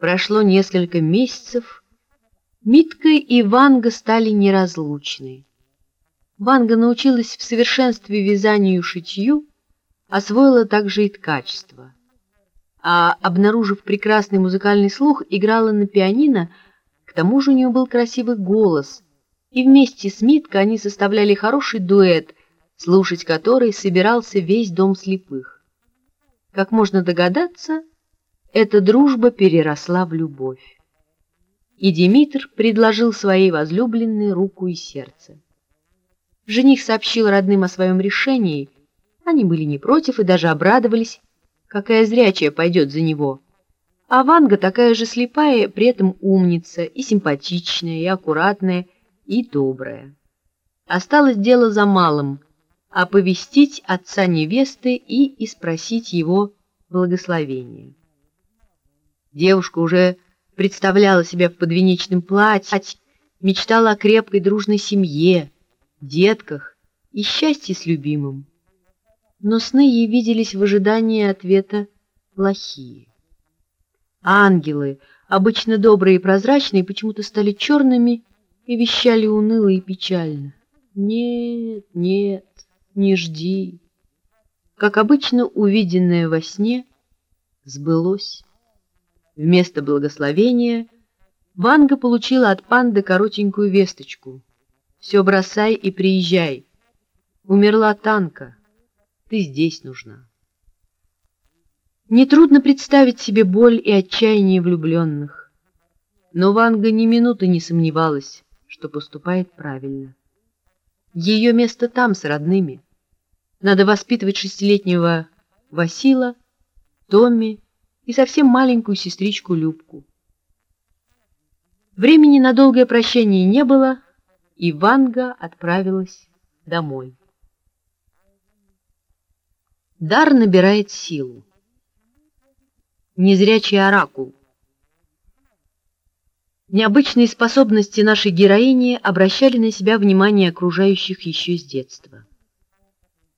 Прошло несколько месяцев. Митка и Ванга стали неразлучны. Ванга научилась в совершенстве вязанию и шитью, освоила также и ткачество. А, обнаружив прекрасный музыкальный слух, играла на пианино, к тому же у нее был красивый голос, и вместе с Миткой они составляли хороший дуэт, слушать который собирался весь дом слепых. Как можно догадаться, эта дружба переросла в любовь. И Димитр предложил своей возлюбленной руку и сердце. Жених сообщил родным о своем решении, они были не против и даже обрадовались, какая зрячая пойдет за него. А Ванга такая же слепая, при этом умница, и симпатичная, и аккуратная, и добрая. Осталось дело за малым — оповестить отца невесты и испросить его благословения. Девушка уже представляла себя в подвенечном платье, мечтала о крепкой дружной семье, детках и счастье с любимым. Но сны ей виделись в ожидании ответа плохие. Ангелы, обычно добрые и прозрачные, почему-то стали черными и вещали уныло и печально. «Нет, нет, не жди». Как обычно, увиденное во сне сбылось. Вместо благословения Ванга получила от панды коротенькую весточку. «Все бросай и приезжай. Умерла Танка. Ты здесь нужна». Нетрудно представить себе боль и отчаяние влюбленных. Но Ванга ни минуты не сомневалась, что поступает правильно. Ее место там, с родными. Надо воспитывать шестилетнего Васила, Томми, и совсем маленькую сестричку Любку. Времени на долгое прощание не было, и Ванга отправилась домой. Дар набирает силу. Незрячий оракул. Необычные способности нашей героини обращали на себя внимание окружающих еще с детства.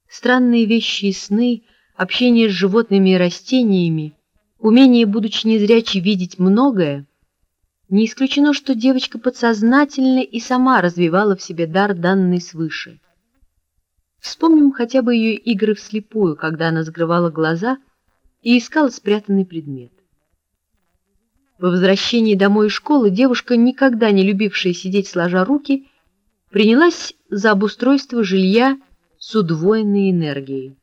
Странные вещи и сны, общение с животными и растениями Умение, будучи незрячей, видеть многое, не исключено, что девочка подсознательно и сама развивала в себе дар, данный свыше. Вспомним хотя бы ее игры вслепую, когда она закрывала глаза и искала спрятанный предмет. По возвращении домой из школы девушка, никогда не любившая сидеть сложа руки, принялась за обустройство жилья с удвоенной энергией.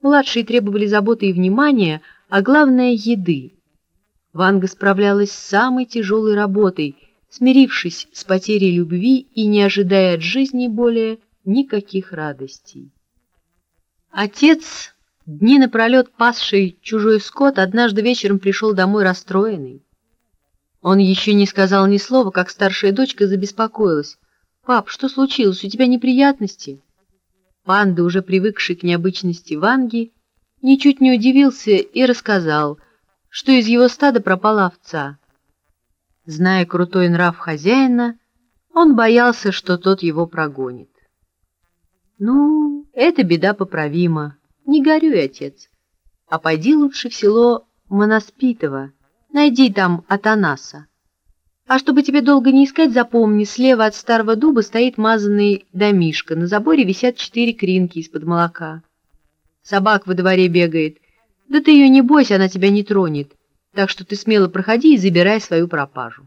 Младшие требовали заботы и внимания, а главное — еды. Ванга справлялась с самой тяжелой работой, смирившись с потерей любви и не ожидая от жизни более никаких радостей. Отец, дни напролет пасший чужой скот, однажды вечером пришел домой расстроенный. Он еще не сказал ни слова, как старшая дочка забеспокоилась. «Пап, что случилось? У тебя неприятности?» Панда, уже привыкший к необычности Ванги, ничуть не удивился и рассказал, что из его стада пропала овца. Зная крутой нрав хозяина, он боялся, что тот его прогонит. «Ну, это беда поправима. Не горюй, отец. А пойди лучше в село Моноспитово, найди там Атанаса. А чтобы тебе долго не искать, запомни, слева от старого дуба стоит мазанный домишко, на заборе висят четыре кринки из-под молока» собак во дворе бегает. Да ты ее не бойся, она тебя не тронет. Так что ты смело проходи и забирай свою пропажу.